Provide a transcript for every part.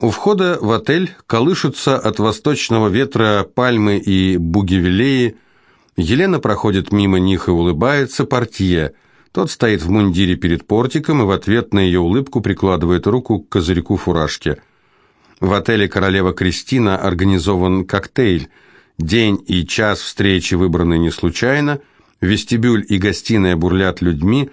У входа в отель колышутся от восточного ветра пальмы и бугевелеи. Елена проходит мимо них и улыбается портье. Тот стоит в мундире перед портиком и в ответ на ее улыбку прикладывает руку к козырьку фуражки. В отеле «Королева Кристина» организован коктейль. День и час встречи выбраны не случайно. Вестибюль и гостиная бурлят людьми.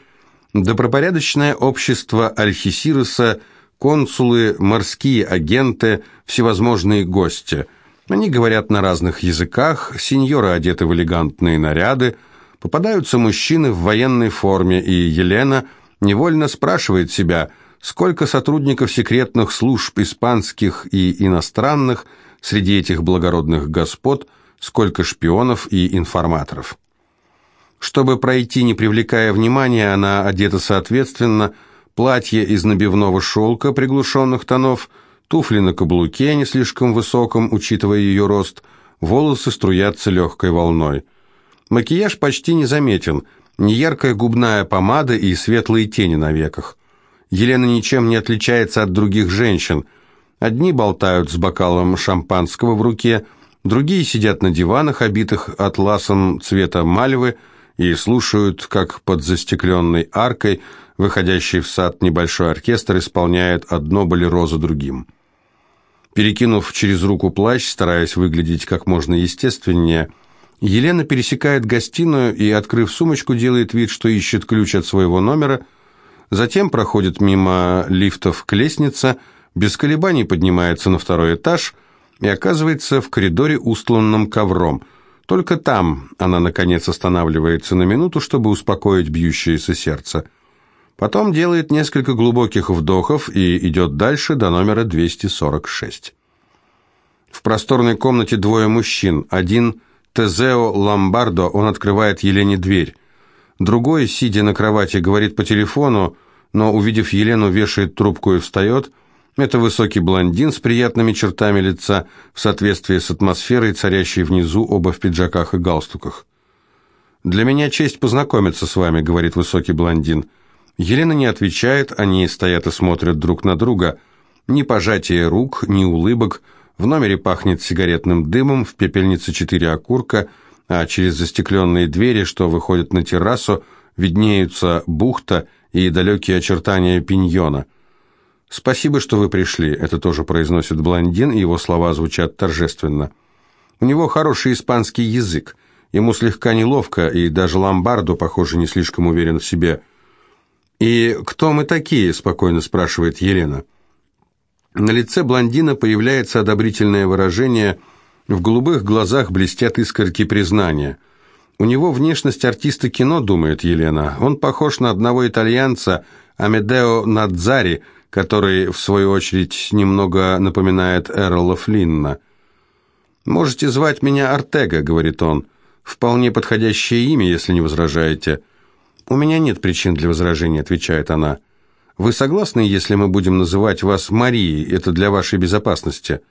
Добропорядочное общество Альхисироса – консулы, морские агенты, всевозможные гости. Они говорят на разных языках, сеньоры одеты в элегантные наряды, попадаются мужчины в военной форме, и Елена невольно спрашивает себя, сколько сотрудников секретных служб испанских и иностранных среди этих благородных господ, сколько шпионов и информаторов. Чтобы пройти, не привлекая внимания, она одета соответственно – платье из набивного шелка приглушенных тонов, туфли на каблуке не слишком высоком, учитывая ее рост, волосы струятся легкой волной. Макияж почти незаметен, неяркая губная помада и светлые тени на веках. Елена ничем не отличается от других женщин. Одни болтают с бокалом шампанского в руке, другие сидят на диванах, обитых атласом цвета мальвы, и слушают, как под застекленной аркой – Выходящий в сад небольшой оркестр исполняет одно болеро за другим. Перекинув через руку плащ, стараясь выглядеть как можно естественнее, Елена пересекает гостиную и, открыв сумочку, делает вид, что ищет ключ от своего номера, затем проходит мимо лифтов к лестнице, без колебаний поднимается на второй этаж и оказывается в коридоре, устланном ковром. Только там она, наконец, останавливается на минуту, чтобы успокоить бьющееся сердце – Потом делает несколько глубоких вдохов и идет дальше до номера 246. В просторной комнате двое мужчин. Один Тезео Ламбардо, он открывает Елене дверь. Другой, сидя на кровати, говорит по телефону, но, увидев Елену, вешает трубку и встает. Это высокий блондин с приятными чертами лица, в соответствии с атмосферой, царящей внизу, оба в пиджаках и галстуках. «Для меня честь познакомиться с вами», — говорит высокий блондин. Елена не отвечает, они стоят и смотрят друг на друга. Ни пожатия рук, ни улыбок. В номере пахнет сигаретным дымом, в пепельнице четыре окурка, а через застекленные двери, что выходят на террасу, виднеются бухта и далекие очертания пиньона. «Спасибо, что вы пришли», — это тоже произносит блондин, и его слова звучат торжественно. У него хороший испанский язык. Ему слегка неловко, и даже Ломбардо, похоже, не слишком уверен в себе. «И кто мы такие?» – спокойно спрашивает Елена. На лице блондина появляется одобрительное выражение, в голубых глазах блестят искорки признания. У него внешность артиста кино, думает Елена. Он похож на одного итальянца, Амедео Надзари, который, в свою очередь, немного напоминает Эрла Флинна. «Можете звать меня Артега», — говорит он. «Вполне подходящее имя, если не возражаете». «У меня нет причин для возражения», — отвечает она. «Вы согласны, если мы будем называть вас Марией? Это для вашей безопасности».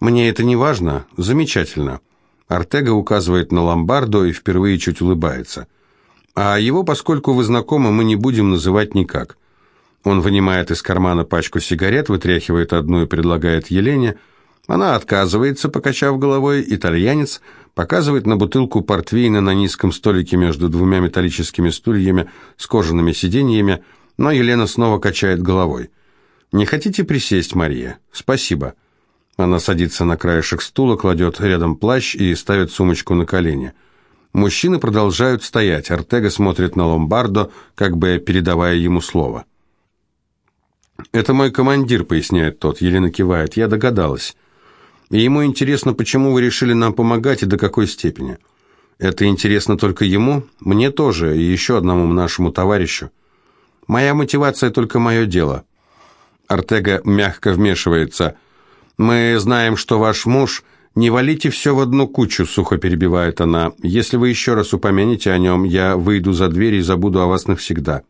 «Мне это не важно. Замечательно». Артега указывает на ломбардо и впервые чуть улыбается. «А его, поскольку вы знакомы, мы не будем называть никак». Он вынимает из кармана пачку сигарет, вытряхивает одну и предлагает Елене. Она отказывается, покачав головой. Итальянец показывает на бутылку портвейна на низком столике между двумя металлическими стульями с кожаными сиденьями, но Елена снова качает головой. «Не хотите присесть, Мария?» «Спасибо». Она садится на краешек стула, кладет рядом плащ и ставит сумочку на колени. Мужчины продолжают стоять. Артега смотрит на Ломбардо, как бы передавая ему слово. «Это мой командир», — поясняет тот. Елена кивает. «Я догадалась. И ему интересно, почему вы решили нам помогать и до какой степени. Это интересно только ему, мне тоже и еще одному нашему товарищу. Моя мотивация только мое дело. Артега мягко вмешивается. Мы знаем, что ваш муж... «Не валите все в одну кучу», — сухо перебивает она. «Если вы еще раз упомянете о нем, я выйду за дверь и забуду о вас навсегда».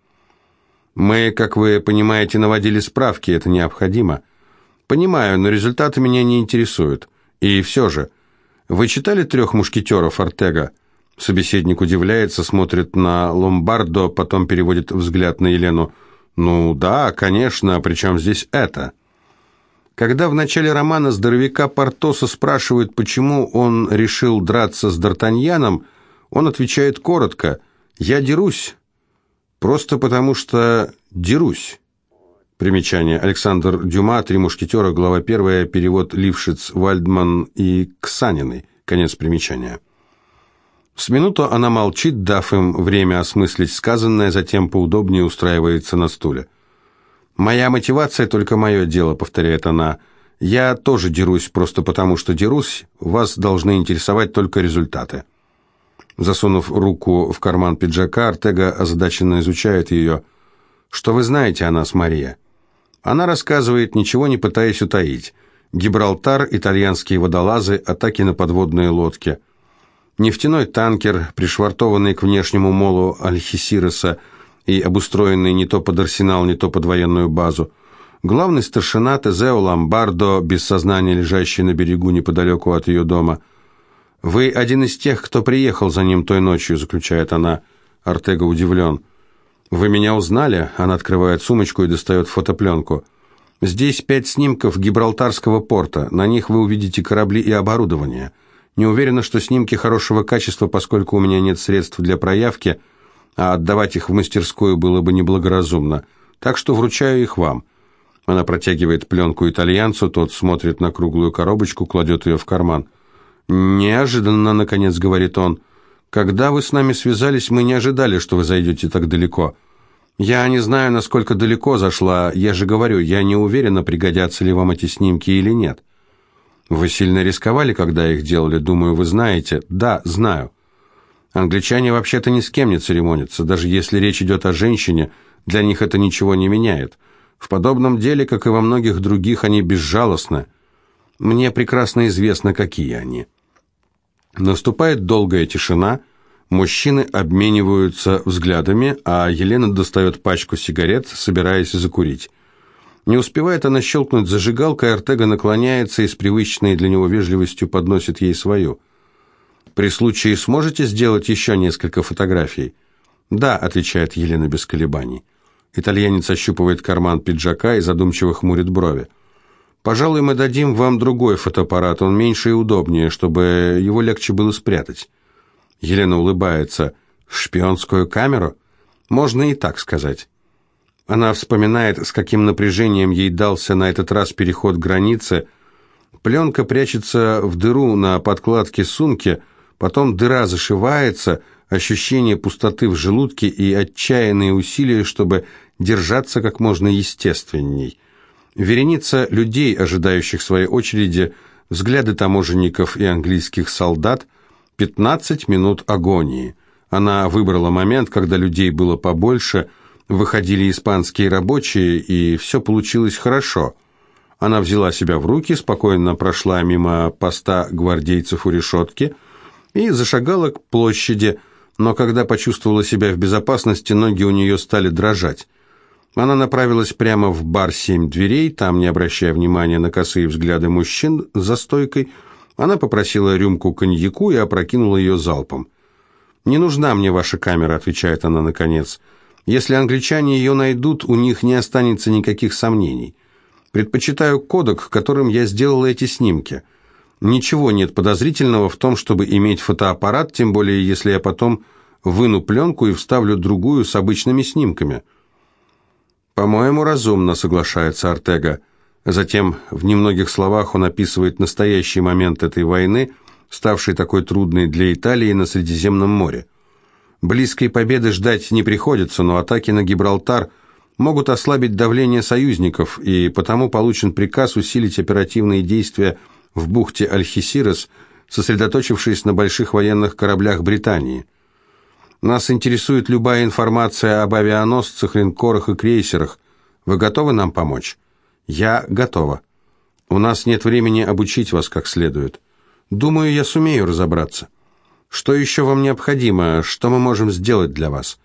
«Мы, как вы понимаете, наводили справки, это необходимо». Понимаю, но результаты меня не интересуют. И все же, вы читали «Трех мушкетеров» Артега? Собеседник удивляется, смотрит на Ломбардо, потом переводит взгляд на Елену. «Ну да, конечно, причем здесь это?» Когда в начале романа здоровяка Портоса спрашивают, почему он решил драться с Д'Артаньяном, он отвечает коротко «Я дерусь, просто потому что дерусь». Примечание. Александр Дюма, «Три мушкетера», глава 1, перевод Лившиц, Вальдман и Ксанины. Конец примечания. С минуту она молчит, дав им время осмыслить сказанное, затем поудобнее устраивается на стуле. «Моя мотивация только мое дело», — повторяет она. «Я тоже дерусь, просто потому что дерусь. Вас должны интересовать только результаты». Засунув руку в карман пиджака, Артега озадаченно изучает ее. «Что вы знаете о нас, Мария?» Она рассказывает, ничего не пытаясь утаить. Гибралтар, итальянские водолазы, атаки на подводные лодки. Нефтяной танкер, пришвартованный к внешнему молу Альхисироса и обустроенный не то под арсенал, не то под военную базу. Главный старшина Тезео Ламбардо, без сознания лежащий на берегу неподалеку от ее дома. «Вы один из тех, кто приехал за ним той ночью», — заключает она. Артега удивлен. «Вы меня узнали?» Она открывает сумочку и достает фотопленку. «Здесь пять снимков Гибралтарского порта. На них вы увидите корабли и оборудование. Не уверена, что снимки хорошего качества, поскольку у меня нет средств для проявки, а отдавать их в мастерскую было бы неблагоразумно. Так что вручаю их вам». Она протягивает пленку итальянцу, тот смотрит на круглую коробочку, кладет ее в карман. «Неожиданно, — наконец говорит он, — когда вы с нами связались, мы не ожидали, что вы зайдете так далеко. «Я не знаю, насколько далеко зашла. Я же говорю, я не уверена, пригодятся ли вам эти снимки или нет». «Вы сильно рисковали, когда их делали? Думаю, вы знаете». «Да, знаю». Англичане вообще-то ни с кем не церемонятся. Даже если речь идет о женщине, для них это ничего не меняет. В подобном деле, как и во многих других, они безжалостны. Мне прекрасно известно, какие они. Наступает долгая тишина – Мужчины обмениваются взглядами, а Елена достает пачку сигарет, собираясь закурить. Не успевает она щелкнуть зажигалкой, Артега наклоняется и с привычной для него вежливостью подносит ей свою. «При случае сможете сделать еще несколько фотографий?» «Да», — отвечает Елена без колебаний. Итальянец ощупывает карман пиджака и задумчиво хмурит брови. «Пожалуй, мы дадим вам другой фотоаппарат, он меньше и удобнее, чтобы его легче было спрятать». Елена улыбается. «Шпионскую камеру?» «Можно и так сказать». Она вспоминает, с каким напряжением ей дался на этот раз переход границы. Пленка прячется в дыру на подкладке сумки, потом дыра зашивается, ощущение пустоты в желудке и отчаянные усилия, чтобы держаться как можно естественней. Вереница людей, ожидающих своей очереди, взгляды таможенников и английских солдат – 15 минут агонии. Она выбрала момент, когда людей было побольше, выходили испанские рабочие, и все получилось хорошо. Она взяла себя в руки, спокойно прошла мимо поста гвардейцев у решетки и зашагала к площади, но когда почувствовала себя в безопасности, ноги у нее стали дрожать. Она направилась прямо в бар «Семь дверей», там, не обращая внимания на косые взгляды мужчин за стойкой, она попросила рюмку коньяку и опрокинула ее залпом. «Не нужна мне ваша камера», — отвечает она наконец. «Если англичане ее найдут, у них не останется никаких сомнений. Предпочитаю кодек, которым я сделала эти снимки. Ничего нет подозрительного в том, чтобы иметь фотоаппарат, тем более если я потом выну пленку и вставлю другую с обычными снимками». «По-моему, разумно», — соглашается Артега. Затем в немногих словах он описывает настоящий момент этой войны, ставшей такой трудной для Италии на Средиземном море. Близкой победы ждать не приходится, но атаки на Гибралтар могут ослабить давление союзников, и потому получен приказ усилить оперативные действия в бухте Альхисирос, сосредоточившись на больших военных кораблях Британии. Нас интересует любая информация об авианосцах, линкорах и крейсерах. Вы готовы нам помочь? «Я готова. У нас нет времени обучить вас как следует. Думаю, я сумею разобраться. Что еще вам необходимо? Что мы можем сделать для вас?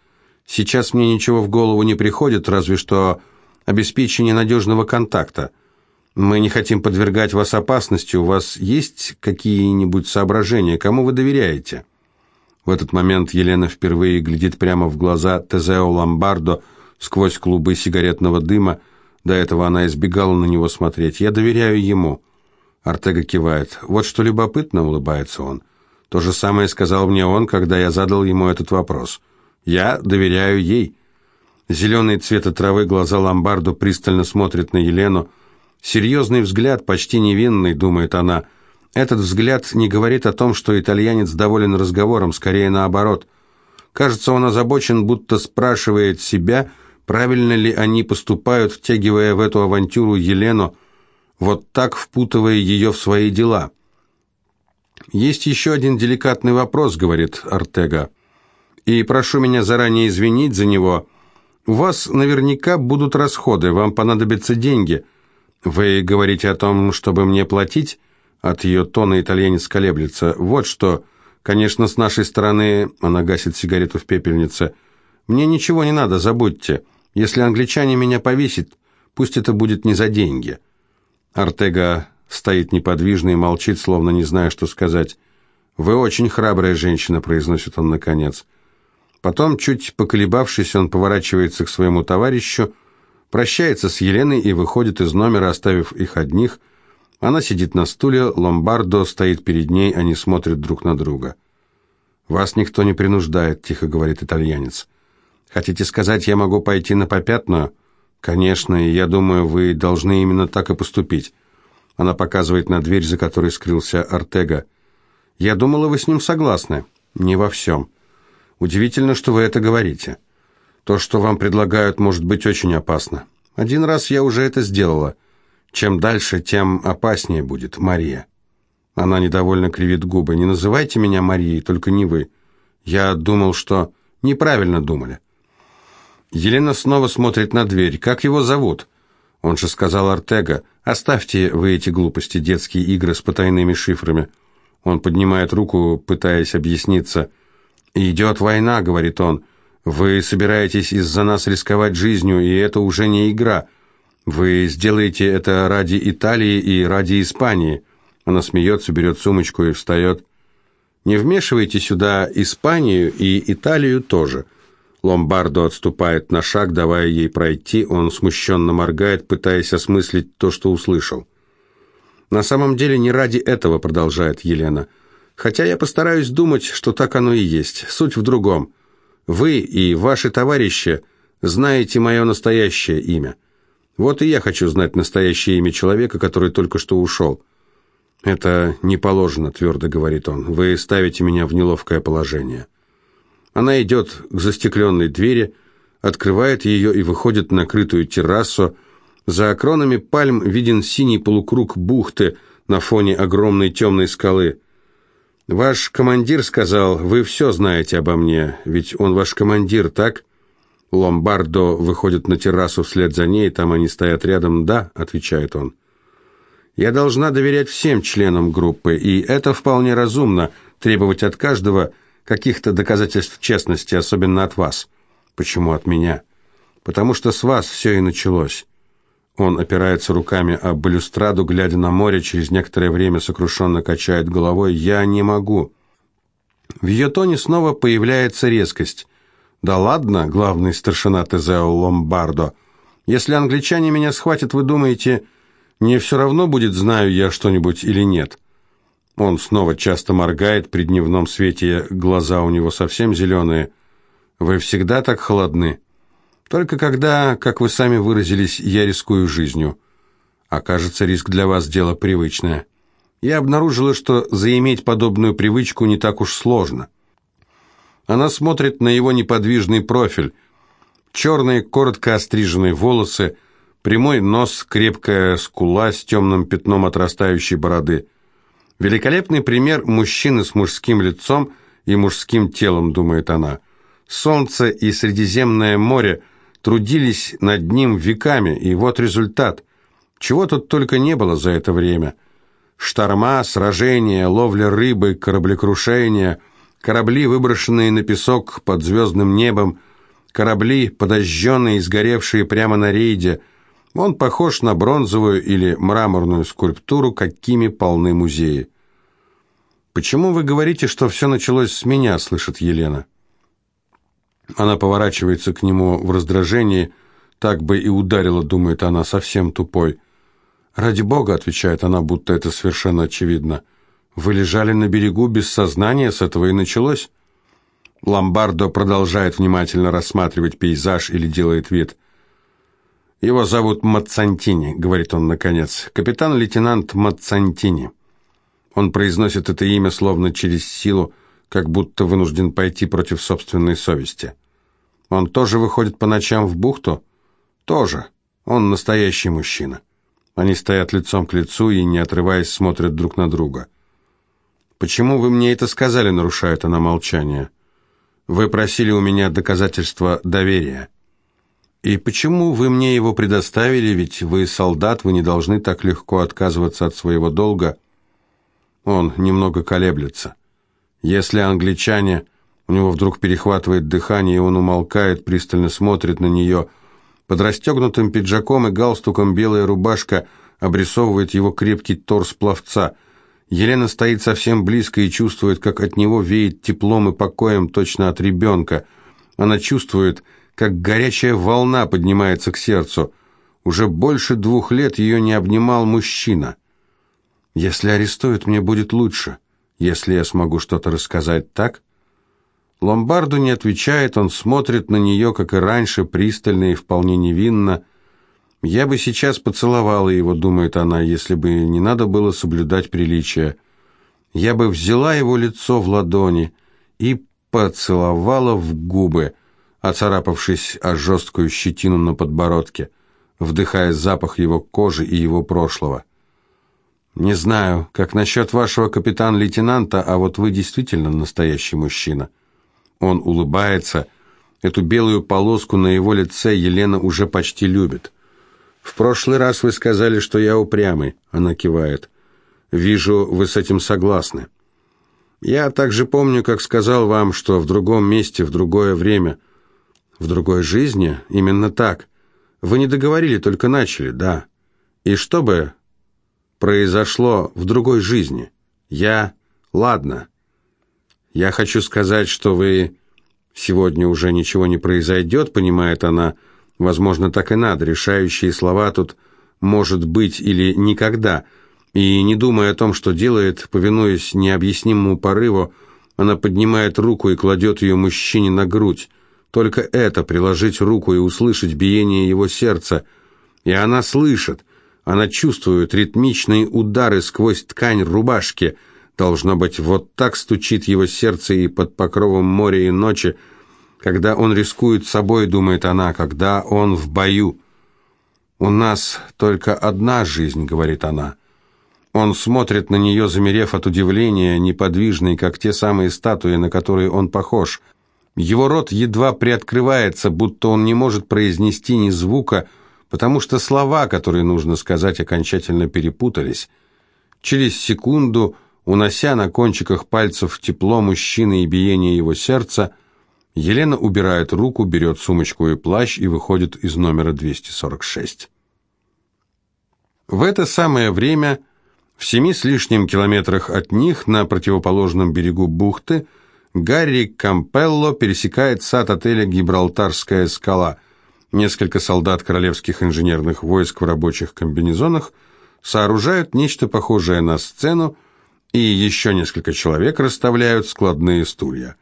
Сейчас мне ничего в голову не приходит, разве что обеспечение надежного контакта. Мы не хотим подвергать вас опасности. У вас есть какие-нибудь соображения? Кому вы доверяете?» В этот момент Елена впервые глядит прямо в глаза Тезео Ломбардо сквозь клубы сигаретного дыма, До этого она избегала на него смотреть. «Я доверяю ему». Артега кивает. «Вот что любопытно», — улыбается он. «То же самое сказал мне он, когда я задал ему этот вопрос. Я доверяю ей». Зеленые цвета травы глаза Ломбардо пристально смотрят на Елену. Серьезный взгляд, почти невинный, думает она. Этот взгляд не говорит о том, что итальянец доволен разговором, скорее наоборот. Кажется, он озабочен, будто спрашивает себя, правильно ли они поступают, втягивая в эту авантюру Елену, вот так впутывая ее в свои дела. «Есть еще один деликатный вопрос», — говорит Артега, «и прошу меня заранее извинить за него. У вас наверняка будут расходы, вам понадобятся деньги. Вы говорите о том, чтобы мне платить?» От ее тона итальянец колеблется. «Вот что, конечно, с нашей стороны...» Она гасит сигарету в пепельнице. «Мне ничего не надо, забудьте. Если англичане меня повесят, пусть это будет не за деньги». Артега стоит неподвижно и молчит, словно не зная, что сказать. «Вы очень храбрая женщина», — произносит он наконец. Потом, чуть поколебавшись, он поворачивается к своему товарищу, прощается с Еленой и выходит из номера, оставив их одних. Она сидит на стуле, Ломбардо стоит перед ней, они смотрят друг на друга. «Вас никто не принуждает», — тихо говорит итальянец. «Хотите сказать, я могу пойти на попятную?» «Конечно, я думаю, вы должны именно так и поступить». Она показывает на дверь, за которой скрылся Артега. «Я думала, вы с ним согласны». «Не во всем». «Удивительно, что вы это говорите. То, что вам предлагают, может быть очень опасно. Один раз я уже это сделала. Чем дальше, тем опаснее будет, Мария». Она недовольно кривит губы. «Не называйте меня Марией, только не вы. Я думал, что...» «Неправильно думали». Елена снова смотрит на дверь. «Как его зовут?» Он же сказал Артега. «Оставьте вы эти глупости, детские игры с потайными шифрами». Он поднимает руку, пытаясь объясниться. «Идет война», — говорит он. «Вы собираетесь из-за нас рисковать жизнью, и это уже не игра. Вы сделаете это ради Италии и ради Испании». Она смеется, берет сумочку и встает. «Не вмешивайте сюда Испанию и Италию тоже». Ломбардо отступает на шаг, давая ей пройти. Он смущенно моргает, пытаясь осмыслить то, что услышал. «На самом деле не ради этого», — продолжает Елена. «Хотя я постараюсь думать, что так оно и есть. Суть в другом. Вы и ваши товарищи знаете мое настоящее имя. Вот и я хочу знать настоящее имя человека, который только что ушел». «Это не положено», — твердо говорит он. «Вы ставите меня в неловкое положение». Она идет к застекленной двери, открывает ее и выходит на крытую террасу. За окронами пальм виден синий полукруг бухты на фоне огромной темной скалы. «Ваш командир сказал, вы все знаете обо мне, ведь он ваш командир, так?» Ломбардо выходит на террасу вслед за ней, там они стоят рядом. «Да», — отвечает он. «Я должна доверять всем членам группы, и это вполне разумно, требовать от каждого — каких-то доказательств честности, особенно от вас. Почему от меня? Потому что с вас все и началось. Он опирается руками об балюстраду, глядя на море, через некоторое время сокрушенно качает головой. «Я не могу». В ее тоне снова появляется резкость. «Да ладно, главный старшина Тезео Ломбардо. Если англичане меня схватят, вы думаете, мне все равно будет, знаю я что-нибудь или нет?» Он снова часто моргает, при дневном свете глаза у него совсем зеленые. «Вы всегда так холодны?» «Только когда, как вы сами выразились, я рискую жизнью. А кажется, риск для вас дело привычное. Я обнаружила, что заиметь подобную привычку не так уж сложно». Она смотрит на его неподвижный профиль. Черные, коротко остриженные волосы, прямой нос, крепкая скула с темным пятном отрастающей бороды – Великолепный пример мужчины с мужским лицом и мужским телом, думает она. Солнце и Средиземное море трудились над ним веками, и вот результат. Чего тут только не было за это время. Шторма, сражения, ловля рыбы, кораблекрушения, корабли, выброшенные на песок под звездным небом, корабли, подожженные и сгоревшие прямо на рейде – он похож на бронзовую или мраморную скульптуру, какими полны музеи. «Почему вы говорите, что все началось с меня?» – слышит Елена. Она поворачивается к нему в раздражении. Так бы и ударила, думает она, совсем тупой. «Ради бога», — отвечает она, будто это совершенно очевидно. «Вы лежали на берегу без сознания, с этого и началось». Ломбардо продолжает внимательно рассматривать пейзаж или делает вид. «Его зовут Мацантини», — говорит он наконец. «Капитан-лейтенант Мацантини». Он произносит это имя словно через силу, как будто вынужден пойти против собственной совести. Он тоже выходит по ночам в бухту? Тоже. Он настоящий мужчина. Они стоят лицом к лицу и, не отрываясь, смотрят друг на друга. «Почему вы мне это сказали?» — нарушает она молчание. «Вы просили у меня доказательства доверия». «И почему вы мне его предоставили? Ведь вы солдат, вы не должны так легко отказываться от своего долга». Он немного колеблется. Если англичане... У него вдруг перехватывает дыхание, и он умолкает, пристально смотрит на нее. Под расстегнутым пиджаком и галстуком белая рубашка обрисовывает его крепкий торс пловца. Елена стоит совсем близко и чувствует, как от него веет теплом и покоем точно от ребенка. Она чувствует, как горячая волна поднимается к сердцу. Уже больше двух лет ее не обнимал мужчина. «Если арестуют, мне будет лучше», если я смогу что-то рассказать так? Ломбарду не отвечает, он смотрит на нее, как и раньше, пристально и вполне невинно. «Я бы сейчас поцеловала его», — думает она, «если бы не надо было соблюдать приличие. Я бы взяла его лицо в ладони и поцеловала в губы, оцарапавшись о жесткую щетину на подбородке, вдыхая запах его кожи и его прошлого. «Не знаю, как насчет вашего капитан-лейтенанта, а вот вы действительно настоящий мужчина». Он улыбается. Эту белую полоску на его лице Елена уже почти любит. «В прошлый раз вы сказали, что я упрямый», — она кивает. «Вижу, вы с этим согласны». «Я также помню, как сказал вам, что в другом месте, в другое время, в другой жизни, именно так. Вы не договорили, только начали, да. И что бы произошло в другой жизни. Я... Ладно. Я хочу сказать, что вы... Сегодня уже ничего не произойдет, понимает она. Возможно, так и надо. Решающие слова тут «может быть» или «никогда». И не думая о том, что делает, повинуясь необъяснимому порыву, она поднимает руку и кладет ее мужчине на грудь. Только это, приложить руку и услышать биение его сердца. И она слышит, она чувствует ритмичные удары сквозь ткань рубашки. Должно быть, вот так стучит его сердце и под покровом моря и ночи, когда он рискует собой, думает она, когда он в бою. «У нас только одна жизнь», — говорит она. Он смотрит на нее, замерев от удивления, неподвижный, как те самые статуи, на которые он похож. Его рот едва приоткрывается, будто он не может произнести ни звука, — потому что слова, которые нужно сказать, окончательно перепутались. Через секунду, унося на кончиках пальцев тепло мужчины и биение его сердца, Елена убирает руку, берет сумочку и плащ и выходит из номера 246. В это самое время, в семи с лишним километрах от них, на противоположном берегу бухты, Гарри Кампелло пересекает сад отеля «Гибралтарская скала», Несколько солдат королевских инженерных войск в рабочих комбинезонах сооружают нечто похожее на сцену, и еще несколько человек расставляют складные стулья.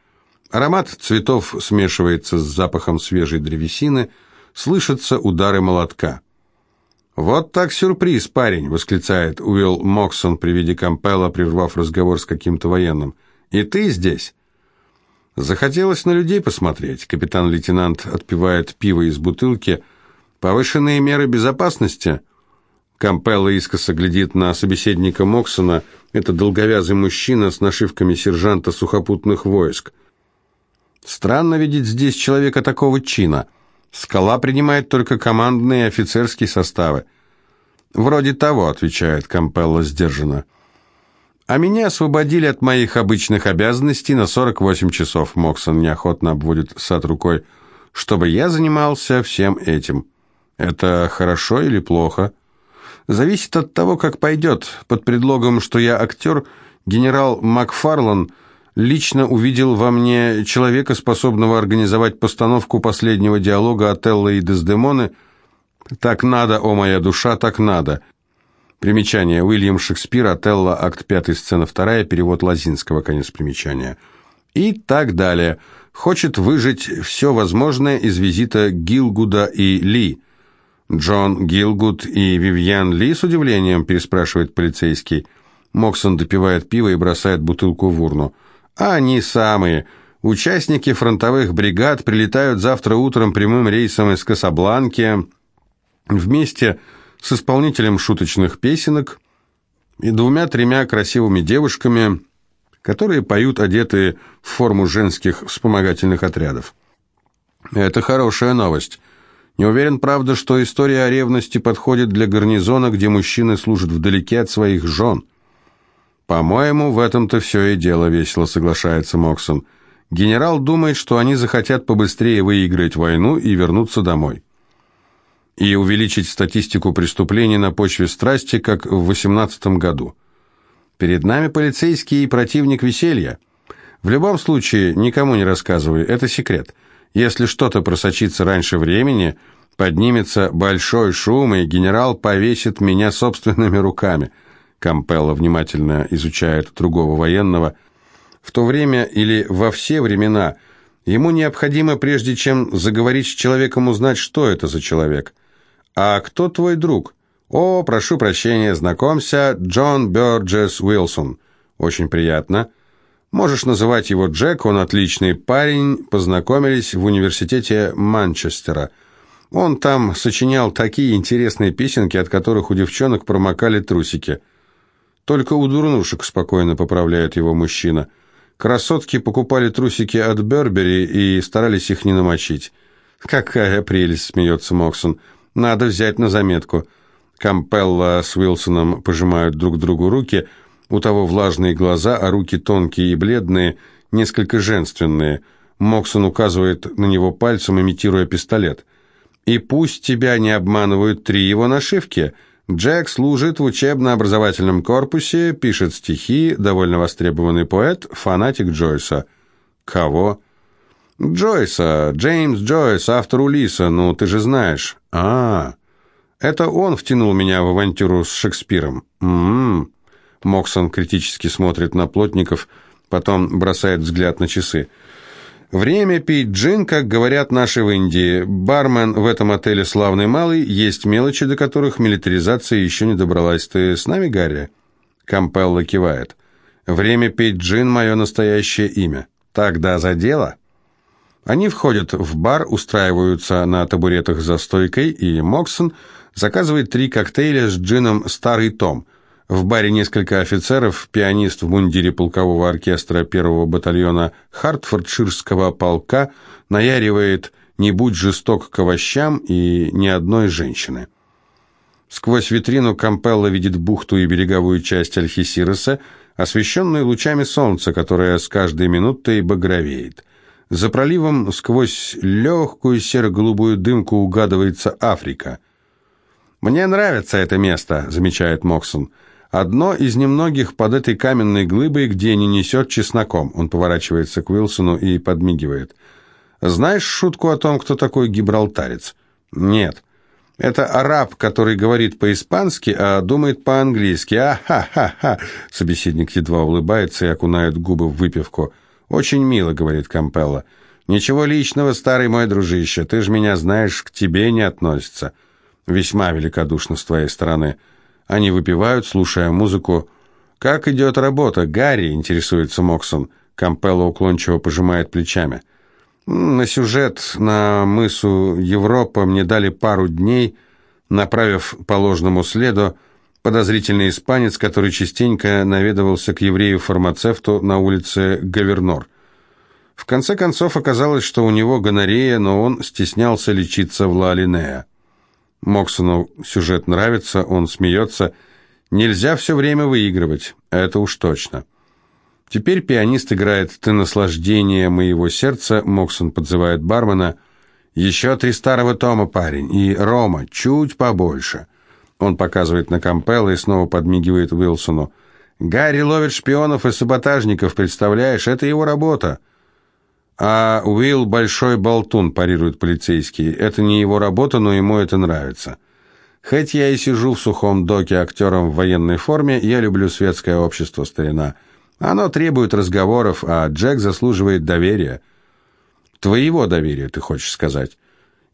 Аромат цветов смешивается с запахом свежей древесины, слышатся удары молотка. «Вот так сюрприз, парень!» — восклицает Уилл Моксон при виде Кампелла, прервав разговор с каким-то военным. «И ты здесь?» Захотелось на людей посмотреть. Капитан-лейтенант отпивает пиво из бутылки. Повышенные меры безопасности. Кампелло искоса глядит на собеседника Моксона. Это долговязый мужчина с нашивками сержанта сухопутных войск. Странно видеть здесь человека такого чина. Скала принимает только командные и офицерские составы. «Вроде того», — отвечает Кампелло сдержанно. А меня освободили от моих обычных обязанностей на 48 часов. Моксон неохотно обводит сад рукой, чтобы я занимался всем этим. Это хорошо или плохо? Зависит от того, как пойдет. Под предлогом, что я актер, генерал Макфарлан лично увидел во мне человека, способного организовать постановку последнего диалога Отелло и Дездемоны «Так надо, о моя душа, так надо». Примечание. Уильям Шекспир, Отелло, акт 5, сцена 2, перевод Лазинского, конец примечания. И так далее. Хочет выжить все возможное из визита Гилгуда и Ли. Джон Гилгуд и Вивьян Ли с удивлением переспрашивает полицейский. Моксон допивает пиво и бросает бутылку в урну. А они самые. Участники фронтовых бригад прилетают завтра утром прямым рейсом из Касабланки вместе с исполнителем шуточных песенок и двумя-тремя красивыми девушками, которые поют одетые в форму женских вспомогательных отрядов. Это хорошая новость. Не уверен, правда, что история о ревности подходит для гарнизона, где мужчины служат вдалеке от своих жен. «По-моему, в этом-то все и дело», — весело соглашается Моксон. «Генерал думает, что они захотят побыстрее выиграть войну и вернуться домой» и увеличить статистику преступлений на почве страсти, как в 18 году. Перед нами полицейский и противник веселья. В любом случае, никому не рассказывай, это секрет. Если что-то просочится раньше времени, поднимется большой шум, и генерал повесит меня собственными руками. Кампелло внимательно изучает другого военного. В то время или во все времена ему необходимо, прежде чем заговорить с человеком, узнать, что это за человек – «А кто твой друг?» «О, прошу прощения, знакомься, Джон Бёрджес Уилсон». «Очень приятно». «Можешь называть его Джек, он отличный парень, познакомились в университете Манчестера». Он там сочинял такие интересные песенки, от которых у девчонок промокали трусики. Только у дурнушек спокойно поправляет его мужчина. Красотки покупали трусики от Бербери и старались их не намочить. «Какая прелесть!» — смеется Моксон. Надо взять на заметку. Кампелла с Уилсоном пожимают друг другу руки. У того влажные глаза, а руки тонкие и бледные, несколько женственные. Моксон указывает на него пальцем, имитируя пистолет. «И пусть тебя не обманывают три его нашивки», Джек служит в учебно-образовательном корпусе, пишет стихи, довольно востребованный поэт, фанатик Джойса. Кого? Джойса, Джеймс Джойс, автор Улиса, ну ты же знаешь. А, это он втянул меня в авантюру с Шекспиром. М-м. Моксон критически смотрит на плотников, потом бросает взгляд на часы. Время пить джин, как говорят наши в Индии. Бармен в этом отеле славный малый, есть мелочи, до которых милитаризация еще не добралась. Ты с нами, Гарри? Кампелла кивает. Время пить джин мое настоящее имя. Тогда за дело. Они входят в бар, устраиваются на табуретах за стойкой, и Моксон заказывает три коктейля с джином «Старый Том». В баре несколько офицеров, пианист в мундире полкового оркестра первого батальона Хартфордширского полка наяривает «Не будь жесток к овощам» и «Ни одной женщины». Сквозь витрину Кампелла видит бухту и береговую часть Альхисироса, освещенную лучами солнца, которое с каждой минутой багровеет. За проливом сквозь легкую серо-голубую дымку угадывается Африка. «Мне нравится это место», — замечает Моксон. «Одно из немногих под этой каменной глыбой, где не несет чесноком». Он поворачивается к Уилсону и подмигивает. «Знаешь шутку о том, кто такой гибралтарец?» «Нет». Это араб, который говорит по-испански, а думает по-английски. А-ха-ха-ха!» Собеседник едва улыбается и окунает губы в выпивку. «Очень мило», — говорит Кампелла. «Ничего личного, старый мой дружище, ты же меня знаешь, к тебе не относится». «Весьма великодушно с твоей стороны». Они выпивают, слушая музыку. «Как идет работа, Гарри?» — интересуется Моксон. Кампелло уклончиво пожимает плечами. «На сюжет на мысу Европа мне дали пару дней, направив по ложному следу, подозрительный испанец, который частенько наведывался к еврею-фармацевту на улице Гавернор. В конце концов оказалось, что у него гонорея, но он стеснялся лечиться в Ла-Линея. Моксону сюжет нравится, он смеется. Нельзя все время выигрывать, это уж точно. Теперь пианист играет «Ты наслаждение моего сердца», Моксон подзывает бармена. «Еще три старого тома, парень, и Рома, чуть побольше». Он показывает на Кампелла и снова подмигивает Уилсону. «Гарри ловит шпионов и саботажников, представляешь? Это его работа». А Уилл большой болтун, парирует полицейский. Это не его работа, но ему это нравится. Хоть я и сижу в сухом доке актером в военной форме, я люблю светское общество, старина. Оно требует разговоров, а Джек заслуживает доверия. Твоего доверия, ты хочешь сказать?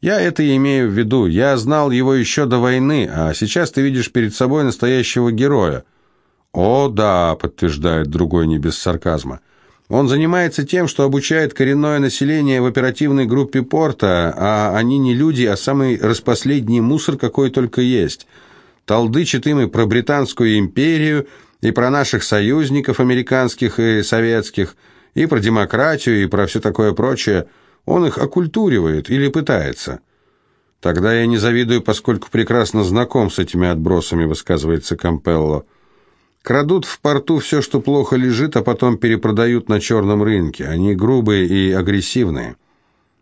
Я это имею в виду. Я знал его еще до войны, а сейчас ты видишь перед собой настоящего героя. О, да, подтверждает другой не без сарказма. Он занимается тем, что обучает коренное население в оперативной группе порта, а они не люди, а самый распоследний мусор, какой только есть. Толдычит им и про Британскую империю, и про наших союзников американских и советских, и про демократию, и про все такое прочее. Он их оккультуривает или пытается. Тогда я не завидую, поскольку прекрасно знаком с этими отбросами, высказывается Кампелло. Крадут в порту все, что плохо лежит, а потом перепродают на черном рынке. Они грубые и агрессивные.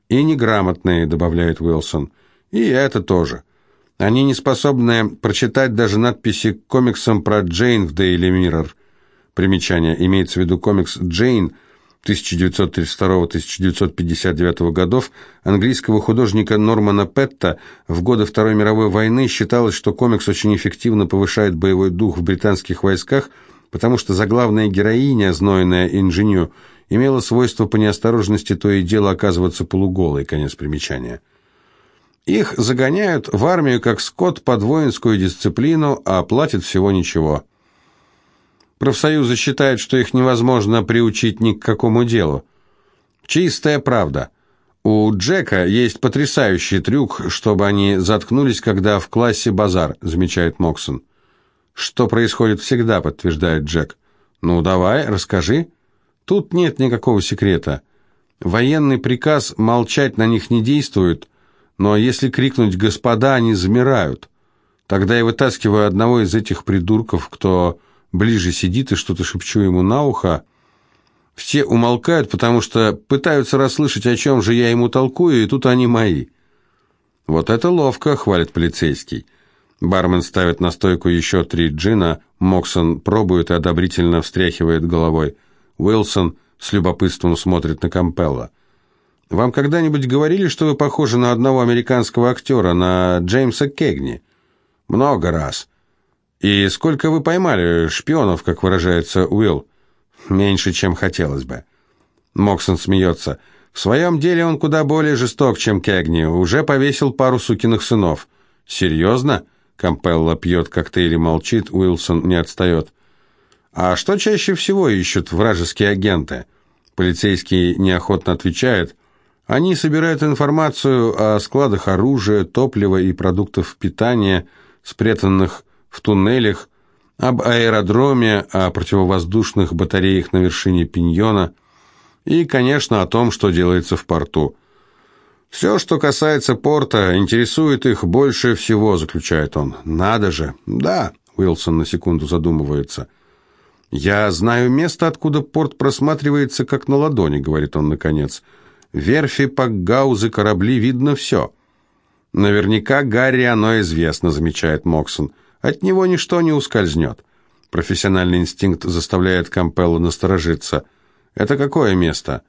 И неграмотные, добавляет Уилсон. И это тоже. Они не способны прочитать даже надписи к комиксам про Джейн в Daily Mirror. Примечание. Имеется в виду комикс «Джейн» 1932-1959 годов английского художника Нормана Петта в годы Второй мировой войны считалось, что комикс очень эффективно повышает боевой дух в британских войсках, потому что заглавная героиня, знойная инженю, имела свойство по неосторожности то и дело оказываться полуголой. Конец примечания. Их загоняют в армию как скот под воинскую дисциплину, а платят всего ничего. Профсоюзы считают, что их невозможно приучить ни к какому делу. Чистая правда. У Джека есть потрясающий трюк, чтобы они заткнулись, когда в классе базар, замечает Моксон. Что происходит всегда, подтверждает Джек. Ну, давай, расскажи. Тут нет никакого секрета. Военный приказ молчать на них не действует, но если крикнуть «господа», они замирают. Тогда я вытаскиваю одного из этих придурков, кто ближе сидит и что-то шепчу ему на ухо. Все умолкают, потому что пытаются расслышать, о чем же я ему толкую, и тут они мои. «Вот это ловко», — хвалит полицейский. Бармен ставит на стойку еще три джина, Моксон пробует и одобрительно встряхивает головой. Уилсон с любопытством смотрит на Кампелла. «Вам когда-нибудь говорили, что вы похожи на одного американского актера, на Джеймса Кегни?» «Много раз. «И сколько вы поймали шпионов, как выражается Уилл?» «Меньше, чем хотелось бы». Моксон смеется. «В своем деле он куда более жесток, чем Кегни. Уже повесил пару сукиных сынов». «Серьезно?» Кампелла пьет коктейль и молчит, Уилсон не отстает. «А что чаще всего ищут вражеские агенты?» Полицейский неохотно отвечает. «Они собирают информацию о складах оружия, топлива и продуктов питания, спрятанных в туннелях, об аэродроме, о противовоздушных батареях на вершине пиньона и, конечно, о том, что делается в порту. «Все, что касается порта, интересует их больше всего», — заключает он. «Надо же». «Да», — Уилсон на секунду задумывается. «Я знаю место, откуда порт просматривается, как на ладони», — говорит он наконец. «Верфи, пакгаузы, корабли, видно все». «Наверняка Гарри оно известно», — замечает Моксон. От него ничто не ускользнет. Профессиональный инстинкт заставляет Кампелла насторожиться. Это какое место?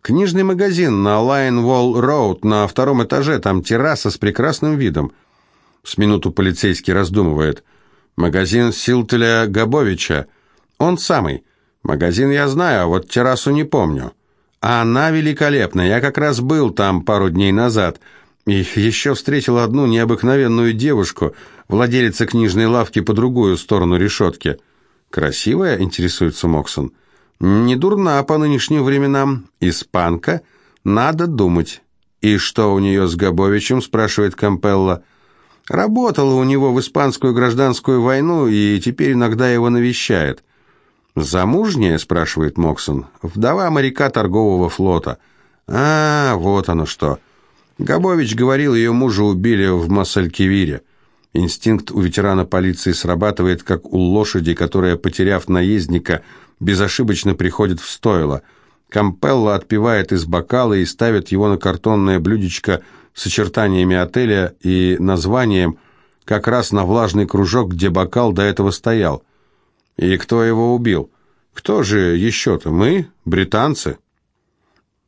Книжный магазин на Line Wall Road на втором этаже, там терраса с прекрасным видом. С минуту полицейский раздумывает. Магазин Силтеля Габовича. Он самый. Магазин я знаю, а вот террасу не помню. А она великолепна. Я как раз был там пару дней назад. И еще встретил одну необыкновенную девушку – владелица книжной лавки по другую сторону решетки. «Красивая?» – интересуется Моксон. «Не дурна по нынешним временам. Испанка? Надо думать». «И что у нее с Габовичем?» – спрашивает Кампелла. «Работала у него в испанскую гражданскую войну и теперь иногда его навещает». «Замужняя?» – спрашивает Моксон. «Вдова моряка торгового флота». «А, вот оно что». Габович говорил, ее мужа убили в Массалькивире. Инстинкт у ветерана полиции срабатывает, как у лошади, которая, потеряв наездника, безошибочно приходит в стойло. Кампелла отпивает из бокала и ставит его на картонное блюдечко с очертаниями отеля и названием, как раз на влажный кружок, где бокал до этого стоял. И кто его убил? Кто же еще-то? Мы? Британцы?